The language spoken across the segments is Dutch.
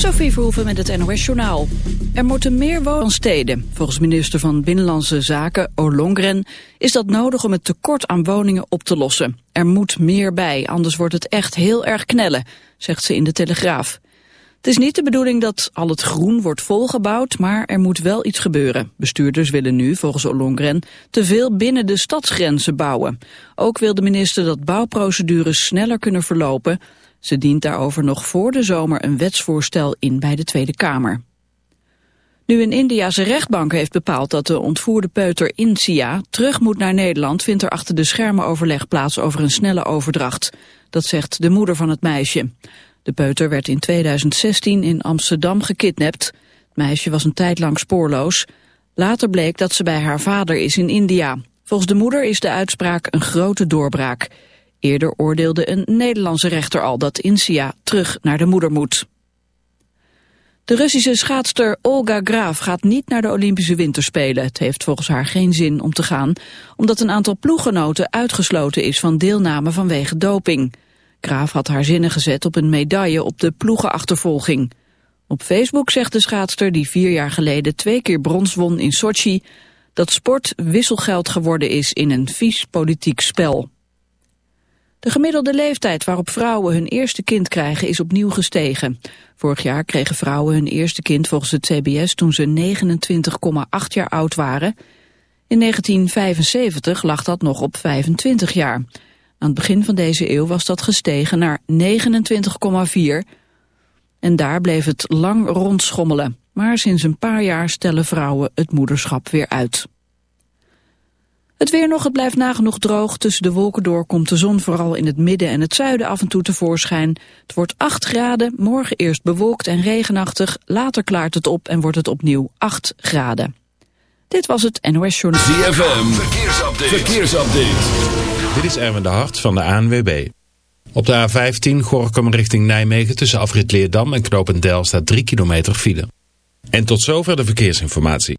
Sophie Verhoeven met het NOS-journaal. Er moeten meer wonen steden. Volgens minister van Binnenlandse Zaken, Olongren, is dat nodig om het tekort aan woningen op te lossen. Er moet meer bij, anders wordt het echt heel erg knellen, zegt ze in de Telegraaf. Het is niet de bedoeling dat al het groen wordt volgebouwd, maar er moet wel iets gebeuren. Bestuurders willen nu, volgens Olongren, te veel binnen de stadsgrenzen bouwen. Ook wil de minister dat bouwprocedures sneller kunnen verlopen ze dient daarover nog voor de zomer een wetsvoorstel in bij de Tweede Kamer. Nu een Indiase rechtbank heeft bepaald dat de ontvoerde peuter Insia terug moet naar Nederland, vindt er achter de schermen overleg plaats over een snelle overdracht. Dat zegt de moeder van het meisje. De peuter werd in 2016 in Amsterdam gekidnapt. Het meisje was een tijd lang spoorloos. Later bleek dat ze bij haar vader is in India. Volgens de moeder is de uitspraak een grote doorbraak. Eerder oordeelde een Nederlandse rechter al dat Insia terug naar de moeder moet. De Russische schaatster Olga Graaf gaat niet naar de Olympische Winterspelen. Het heeft volgens haar geen zin om te gaan, omdat een aantal ploeggenoten uitgesloten is van deelname vanwege doping. Graaf had haar zinnen gezet op een medaille op de ploegenachtervolging. Op Facebook zegt de schaatster, die vier jaar geleden twee keer brons won in Sochi, dat sport wisselgeld geworden is in een vies politiek spel. De gemiddelde leeftijd waarop vrouwen hun eerste kind krijgen is opnieuw gestegen. Vorig jaar kregen vrouwen hun eerste kind volgens het CBS toen ze 29,8 jaar oud waren. In 1975 lag dat nog op 25 jaar. Aan het begin van deze eeuw was dat gestegen naar 29,4 en daar bleef het lang rondschommelen. Maar sinds een paar jaar stellen vrouwen het moederschap weer uit. Het weer nog, het blijft nagenoeg droog. Tussen de wolken door komt de zon vooral in het midden en het zuiden af en toe tevoorschijn. Het wordt 8 graden, morgen eerst bewolkt en regenachtig. Later klaart het op en wordt het opnieuw 8 graden. Dit was het NOS Journal. ZFM, verkeersupdate. verkeersupdate. Dit is Erwin de Hart van de ANWB. Op de A15 Gorkum richting Nijmegen tussen afrit Leerdam en Knopendel staat 3 kilometer file. En tot zover de verkeersinformatie.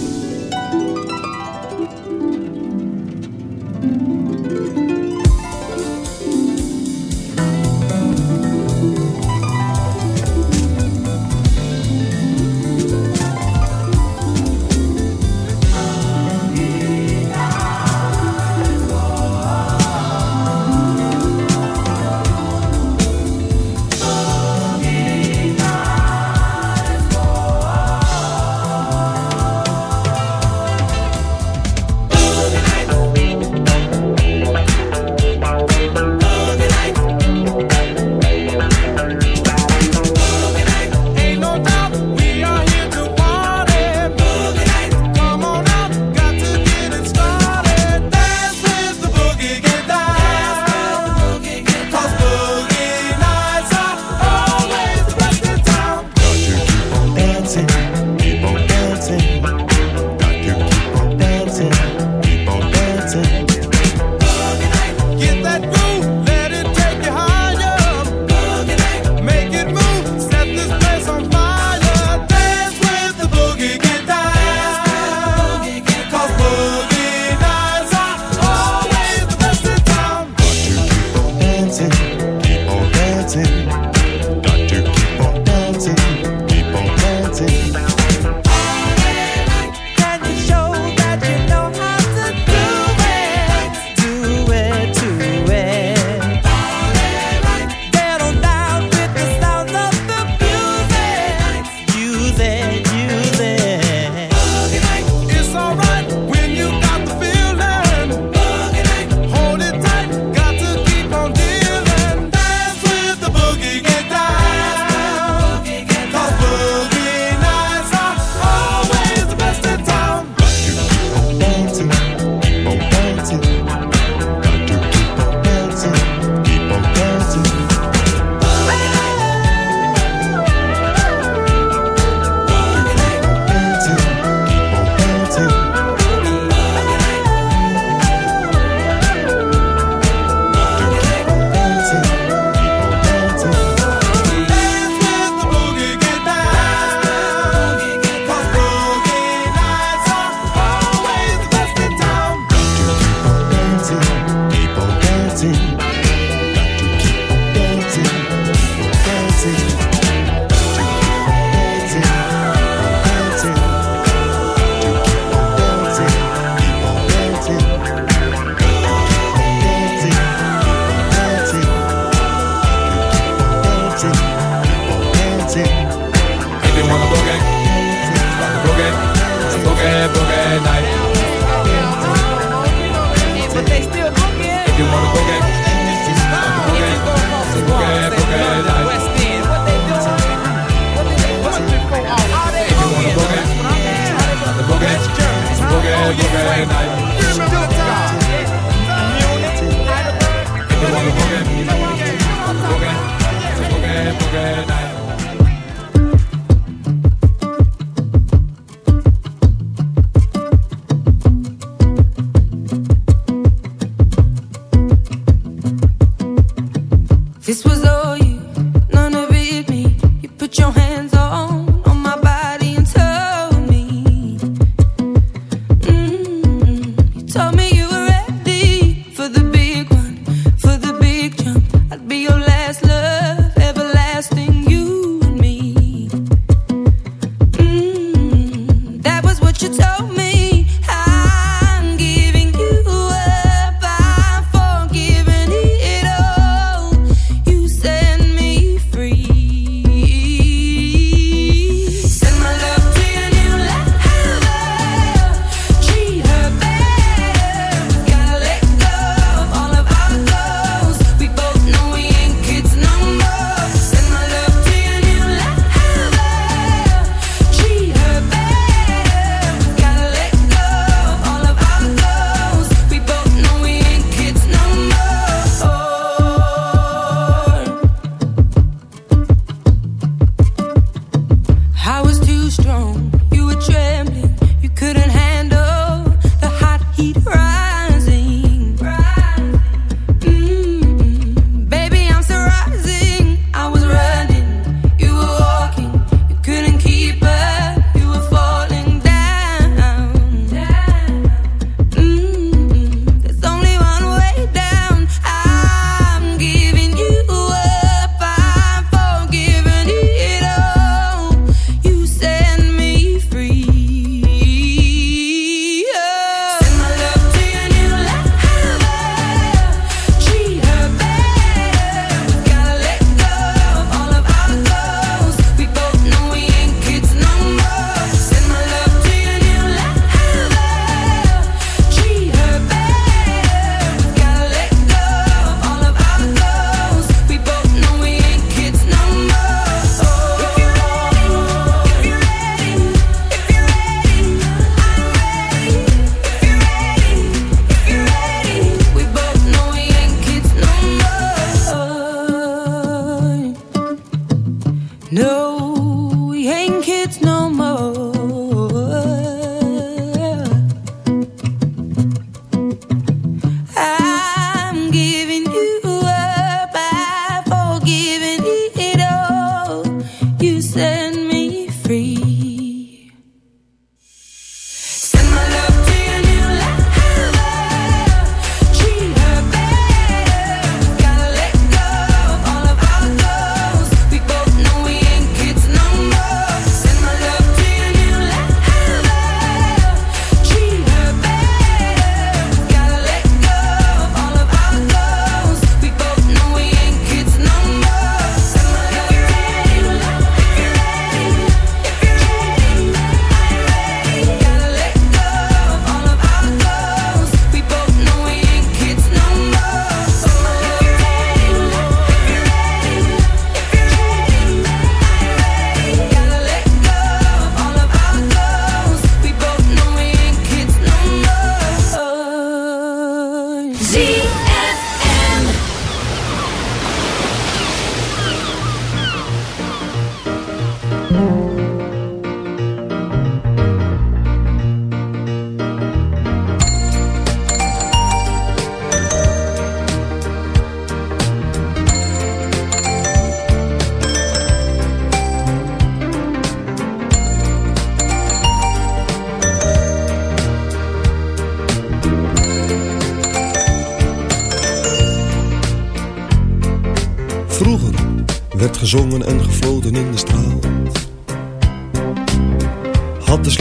No.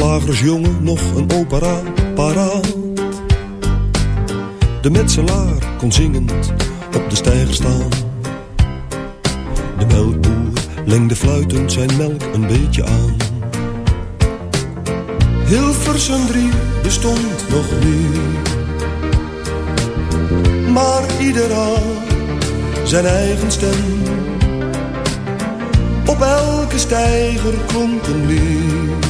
Slagersjongen nog een opera paraat. De metselaar kon zingend op de steiger staan. De melkboer lengde fluitend zijn melk een beetje aan. Hilversum drie bestond nog niet. Maar ieder had zijn eigen stem. Op elke steiger klonk een lied.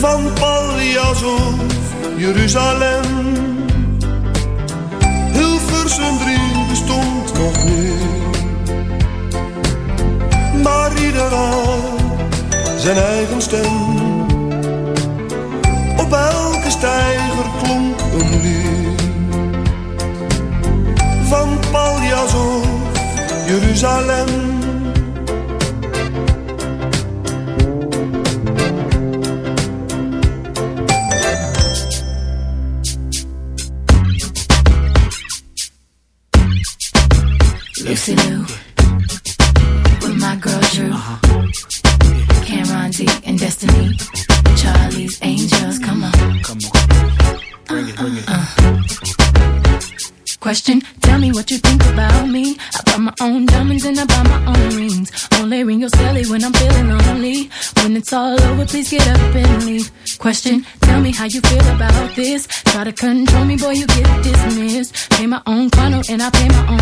Van Paljas of Jeruzalem. Hilversum 3 bestond nog niet Maar ieder had zijn eigen stem. Op elke steiger klonk een lied Van Paljas of Jeruzalem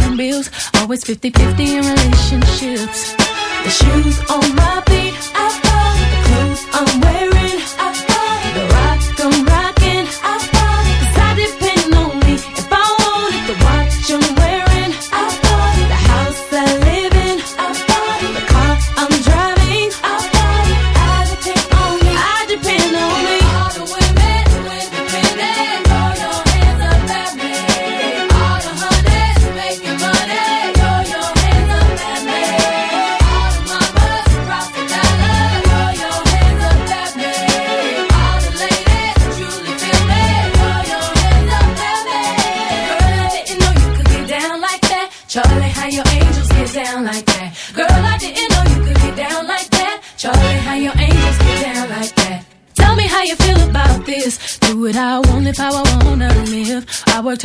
own bills. Always 50-50 in relationships. The shoes on my feet, I buy. The clothes I'm wearing,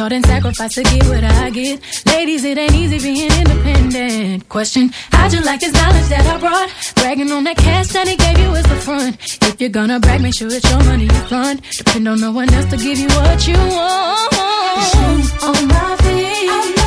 Hard and sacrificed to get what I get. Ladies, it ain't easy being independent. Question, how'd you like this knowledge that I brought? Bragging on that cash that he gave you is the front. If you're gonna brag, make sure it's your money you fund. Depend on no one else to give you what you want. Shoes on my feet.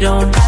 don't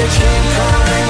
a dream coming